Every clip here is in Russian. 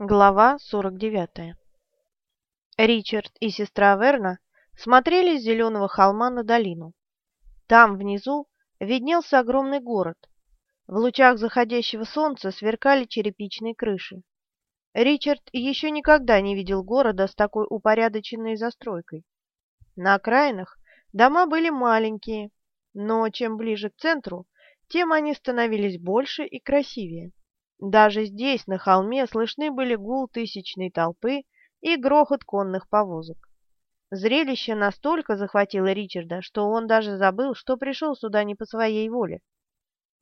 Глава 49. Ричард и сестра Верна смотрели с зеленого холма на долину. Там, внизу, виднелся огромный город. В лучах заходящего солнца сверкали черепичные крыши. Ричард еще никогда не видел города с такой упорядоченной застройкой. На окраинах дома были маленькие, но чем ближе к центру, тем они становились больше и красивее. Даже здесь, на холме, слышны были гул тысячной толпы и грохот конных повозок. Зрелище настолько захватило Ричарда, что он даже забыл, что пришел сюда не по своей воле.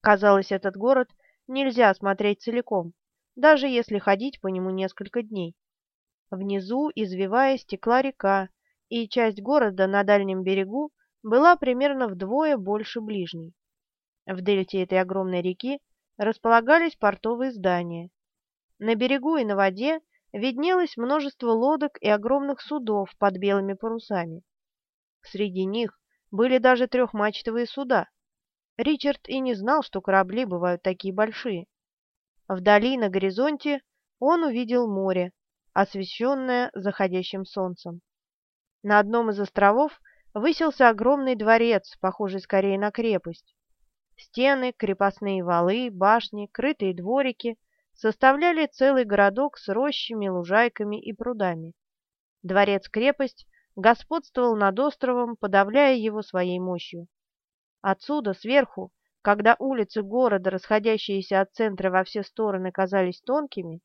Казалось, этот город нельзя смотреть целиком, даже если ходить по нему несколько дней. Внизу, извиваясь, текла река, и часть города на дальнем берегу была примерно вдвое больше ближней. В дельте этой огромной реки располагались портовые здания. На берегу и на воде виднелось множество лодок и огромных судов под белыми парусами. Среди них были даже трехмачтовые суда. Ричард и не знал, что корабли бывают такие большие. Вдали на горизонте он увидел море, освещенное заходящим солнцем. На одном из островов высился огромный дворец, похожий скорее на крепость. Стены, крепостные валы, башни, крытые дворики составляли целый городок с рощами, лужайками и прудами. Дворец-крепость господствовал над островом, подавляя его своей мощью. Отсюда, сверху, когда улицы города, расходящиеся от центра во все стороны, казались тонкими,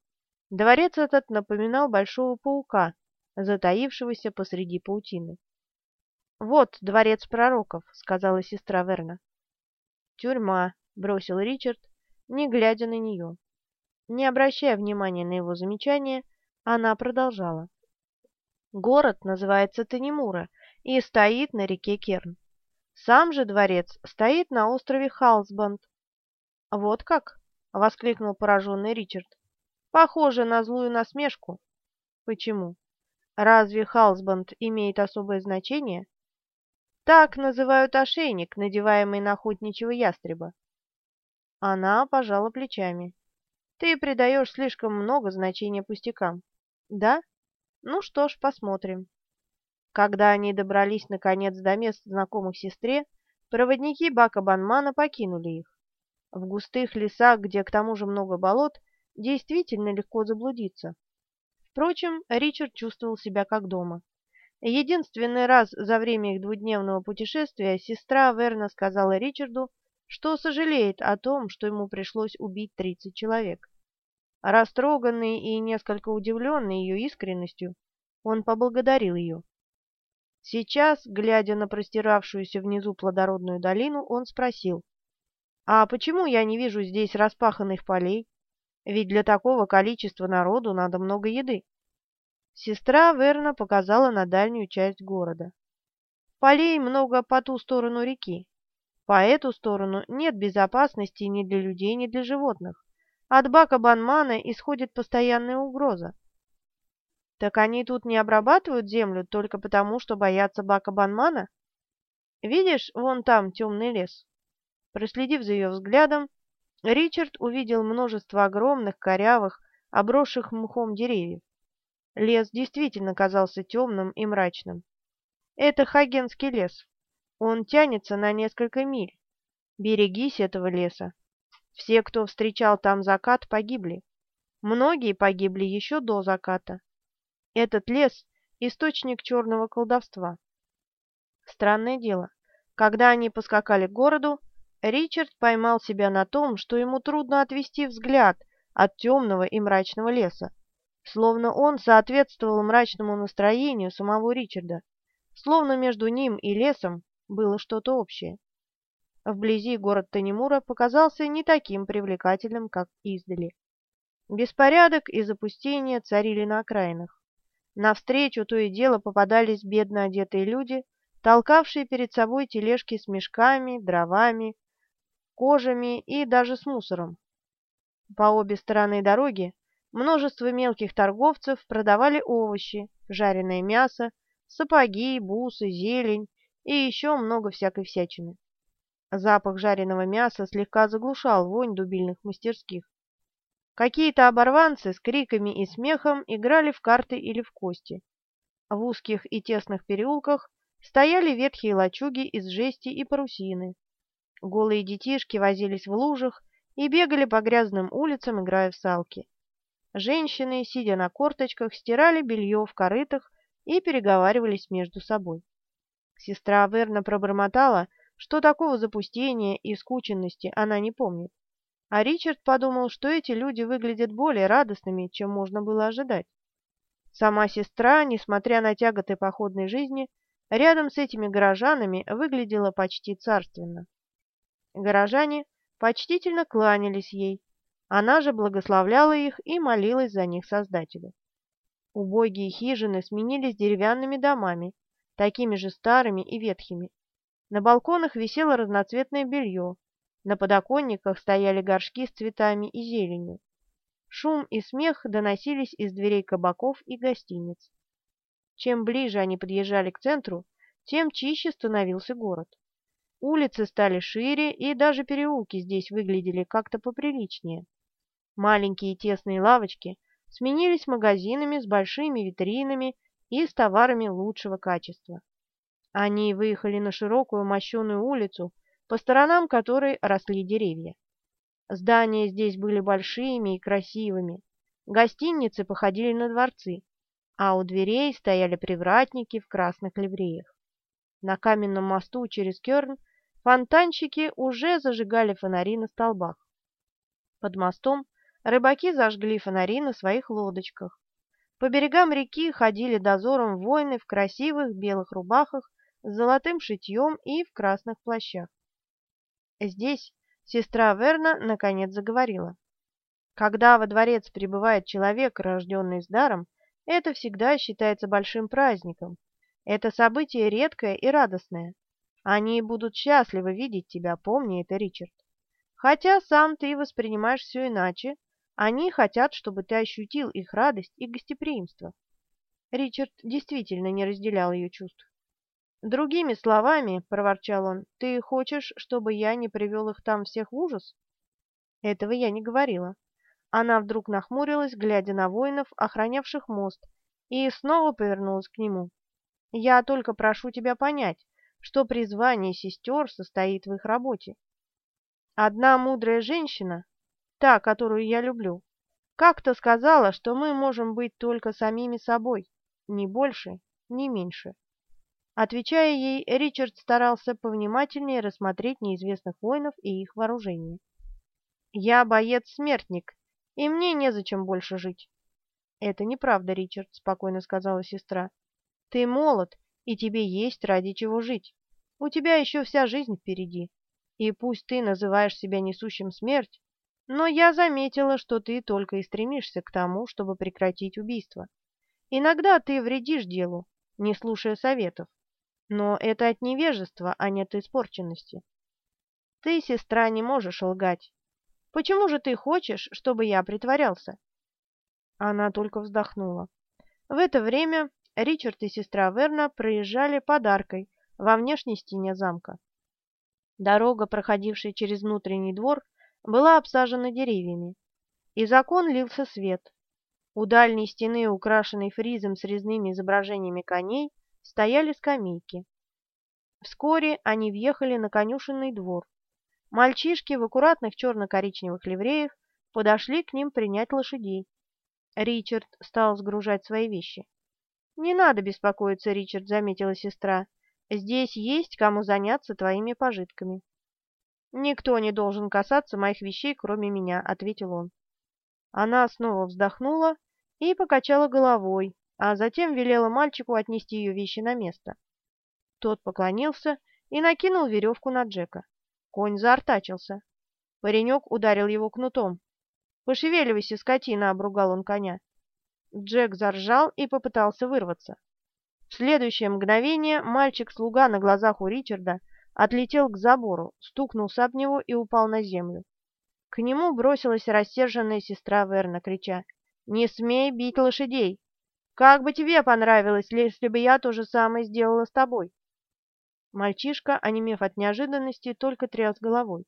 дворец этот напоминал большого паука, затаившегося посреди паутины. «Вот дворец пророков», — сказала сестра Верна. «Тюрьма», — бросил Ричард, не глядя на нее. Не обращая внимания на его замечание, она продолжала. «Город называется Танимура и стоит на реке Керн. Сам же дворец стоит на острове Халсбанд». «Вот как?» — воскликнул пораженный Ричард. «Похоже на злую насмешку». «Почему? Разве Халсбанд имеет особое значение?» Так называют ошейник, надеваемый на охотничьего ястреба. Она пожала плечами. Ты придаешь слишком много значения пустякам. Да? Ну что ж, посмотрим. Когда они добрались наконец до мест знакомых сестре, проводники Бака Банмана покинули их. В густых лесах, где к тому же много болот, действительно легко заблудиться. Впрочем, Ричард чувствовал себя как дома. Единственный раз за время их двудневного путешествия сестра Верна сказала Ричарду, что сожалеет о том, что ему пришлось убить 30 человек. Растроганный и несколько удивленный ее искренностью, он поблагодарил ее. Сейчас, глядя на простиравшуюся внизу плодородную долину, он спросил, «А почему я не вижу здесь распаханных полей? Ведь для такого количества народу надо много еды». Сестра Верна показала на дальнюю часть города. Полей много по ту сторону реки. По эту сторону нет безопасности ни для людей, ни для животных. От бака Банмана исходит постоянная угроза. Так они тут не обрабатывают землю только потому, что боятся бака Банмана? Видишь, вон там темный лес. Проследив за ее взглядом, Ричард увидел множество огромных, корявых, обросших мхом деревьев. Лес действительно казался темным и мрачным. Это Хагенский лес. Он тянется на несколько миль. Берегись этого леса. Все, кто встречал там закат, погибли. Многие погибли еще до заката. Этот лес — источник черного колдовства. Странное дело, когда они поскакали к городу, Ричард поймал себя на том, что ему трудно отвести взгляд от темного и мрачного леса словно он соответствовал мрачному настроению самого Ричарда, словно между ним и лесом было что-то общее. Вблизи город Танимура показался не таким привлекательным, как издали. Беспорядок и запустение царили на окраинах. Навстречу то и дело попадались бедно одетые люди, толкавшие перед собой тележки с мешками, дровами, кожами и даже с мусором. По обе стороны дороги Множество мелких торговцев продавали овощи, жареное мясо, сапоги, бусы, зелень и еще много всякой всячины. Запах жареного мяса слегка заглушал вонь дубильных мастерских. Какие-то оборванцы с криками и смехом играли в карты или в кости. В узких и тесных переулках стояли ветхие лачуги из жести и парусины. Голые детишки возились в лужах и бегали по грязным улицам, играя в салки. Женщины, сидя на корточках, стирали белье в корытах и переговаривались между собой. Сестра Верна пробормотала, что такого запустения и скученности она не помнит. А Ричард подумал, что эти люди выглядят более радостными, чем можно было ожидать. Сама сестра, несмотря на тяготы походной жизни, рядом с этими горожанами выглядела почти царственно. Горожане почтительно кланялись ей, она же благословляла их и молилась за них Создателю. Убогие хижины сменились деревянными домами, такими же старыми и ветхими. На балконах висело разноцветное белье, на подоконниках стояли горшки с цветами и зеленью. Шум и смех доносились из дверей кабаков и гостиниц. Чем ближе они подъезжали к центру, тем чище становился город. Улицы стали шире, и даже переулки здесь выглядели как-то поприличнее. Маленькие тесные лавочки сменились магазинами с большими витринами и с товарами лучшего качества. Они выехали на широкую мощеную улицу, по сторонам которой росли деревья. Здания здесь были большими и красивыми, гостиницы походили на дворцы, а у дверей стояли привратники в красных ливреях. На каменном мосту через Керн фонтанщики уже зажигали фонари на столбах. Под мостом рыбаки зажгли фонари на своих лодочках. По берегам реки ходили дозором воины в красивых белых рубахах с золотым шитьем и в красных плащах. Здесь сестра Верна наконец заговорила. Когда во дворец прибывает человек, рожденный с даром, это всегда считается большим праздником. Это событие редкое и радостное. Они будут счастливы видеть тебя, помни это, Ричард. Хотя сам ты воспринимаешь все иначе, они хотят, чтобы ты ощутил их радость и гостеприимство. Ричард действительно не разделял ее чувств. «Другими словами, — проворчал он, — ты хочешь, чтобы я не привел их там всех в ужас?» Этого я не говорила. Она вдруг нахмурилась, глядя на воинов, охранявших мост, и снова повернулась к нему. «Я только прошу тебя понять, что призвание сестер состоит в их работе. Одна мудрая женщина, та, которую я люблю, как-то сказала, что мы можем быть только самими собой, ни больше, ни меньше. Отвечая ей, Ричард старался повнимательнее рассмотреть неизвестных воинов и их вооружение. «Я боец-смертник, и мне незачем больше жить». «Это неправда, Ричард», — спокойно сказала сестра. «Ты молод, и тебе есть ради чего жить. У тебя еще вся жизнь впереди. И пусть ты называешь себя несущим смерть, но я заметила, что ты только и стремишься к тому, чтобы прекратить убийство. Иногда ты вредишь делу, не слушая советов. Но это от невежества, а не от испорченности. Ты, сестра, не можешь лгать. Почему же ты хочешь, чтобы я притворялся?» Она только вздохнула. В это время Ричард и сестра Верна проезжали подаркой во внешней стене замка. Дорога, проходившая через внутренний двор, была обсажена деревьями. Из окон лился свет. У дальней стены, украшенной фризом с резными изображениями коней, стояли скамейки. Вскоре они въехали на конюшенный двор. Мальчишки в аккуратных черно-коричневых ливреях подошли к ним принять лошадей. Ричард стал сгружать свои вещи. «Не надо беспокоиться, Ричард», — заметила сестра. «Здесь есть кому заняться твоими пожитками». «Никто не должен касаться моих вещей, кроме меня», — ответил он. Она снова вздохнула и покачала головой, а затем велела мальчику отнести ее вещи на место. Тот поклонился и накинул веревку на Джека. Конь заортачился. Паренек ударил его кнутом. «Пошевеливайся, скотина!» — обругал он коня. Джек заржал и попытался вырваться. В следующее мгновение мальчик-слуга на глазах у Ричарда отлетел к забору, стукнулся об него и упал на землю. К нему бросилась рассерженная сестра Верна, крича «Не смей бить лошадей! Как бы тебе понравилось, если бы я то же самое сделала с тобой?» Мальчишка, онемев от неожиданности, только тряс головой.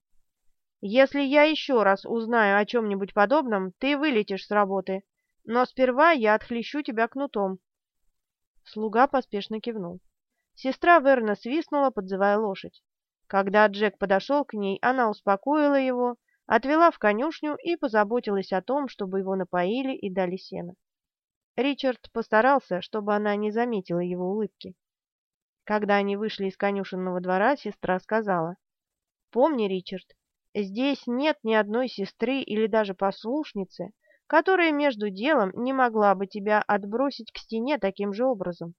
Если я еще раз узнаю о чем-нибудь подобном, ты вылетишь с работы, но сперва я отхлещу тебя кнутом». Слуга поспешно кивнул. Сестра Верна свистнула, подзывая лошадь. Когда Джек подошел к ней, она успокоила его, отвела в конюшню и позаботилась о том, чтобы его напоили и дали сено. Ричард постарался, чтобы она не заметила его улыбки. Когда они вышли из конюшенного двора, сестра сказала, «Помни, Ричард, здесь нет ни одной сестры или даже послушницы, которая между делом не могла бы тебя отбросить к стене таким же образом».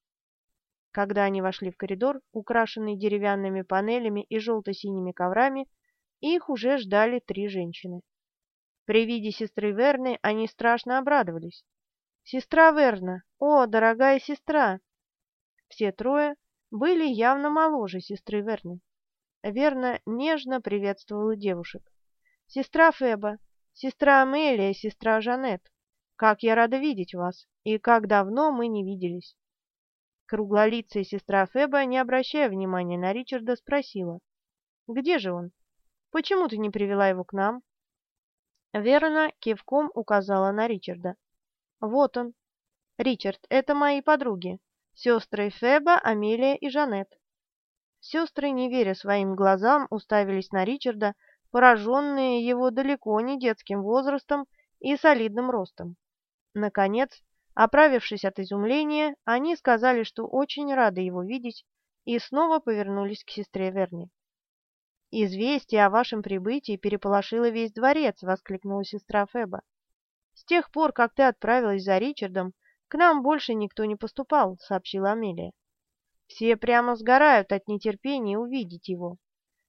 Когда они вошли в коридор, украшенный деревянными панелями и желто-синими коврами, их уже ждали три женщины. При виде сестры Верны они страшно обрадовались. «Сестра Верна! О, дорогая сестра!» Все трое были явно моложе сестры Верны. Верна нежно приветствовала девушек. «Сестра Феба, сестра Амелия, сестра Жанет, как я рада видеть вас, и как давно мы не виделись!» Круглолицая сестра Феба, не обращая внимания на Ричарда, спросила. «Где же он? Почему ты не привела его к нам?» Верна кивком указала на Ричарда. Вот он. Ричард, это мои подруги. Сестры Феба, Амелия и Жанет. Сестры, не веря своим глазам, уставились на Ричарда, пораженные его далеко не детским возрастом и солидным ростом. Наконец, оправившись от изумления, они сказали, что очень рады его видеть, и снова повернулись к сестре Верни. «Известие о вашем прибытии переполошило весь дворец!» — воскликнула сестра Феба. «С тех пор, как ты отправилась за Ричардом, к нам больше никто не поступал», — сообщила Амелия. «Все прямо сгорают от нетерпения увидеть его.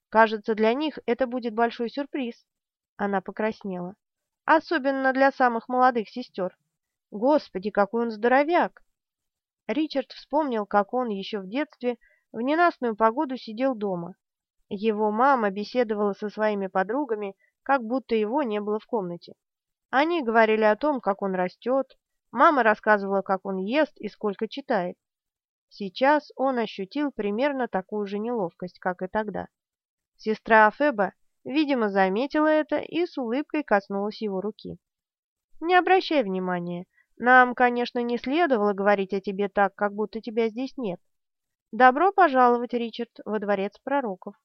Кажется, для них это будет большой сюрприз». Она покраснела. «Особенно для самых молодых сестер. Господи, какой он здоровяк!» Ричард вспомнил, как он еще в детстве в ненастную погоду сидел дома. Его мама беседовала со своими подругами, как будто его не было в комнате. Они говорили о том, как он растет, мама рассказывала, как он ест и сколько читает. Сейчас он ощутил примерно такую же неловкость, как и тогда. Сестра Афеба, видимо, заметила это и с улыбкой коснулась его руки. «Не обращай внимания. Нам, конечно, не следовало говорить о тебе так, как будто тебя здесь нет. Добро пожаловать, Ричард, во дворец пророков».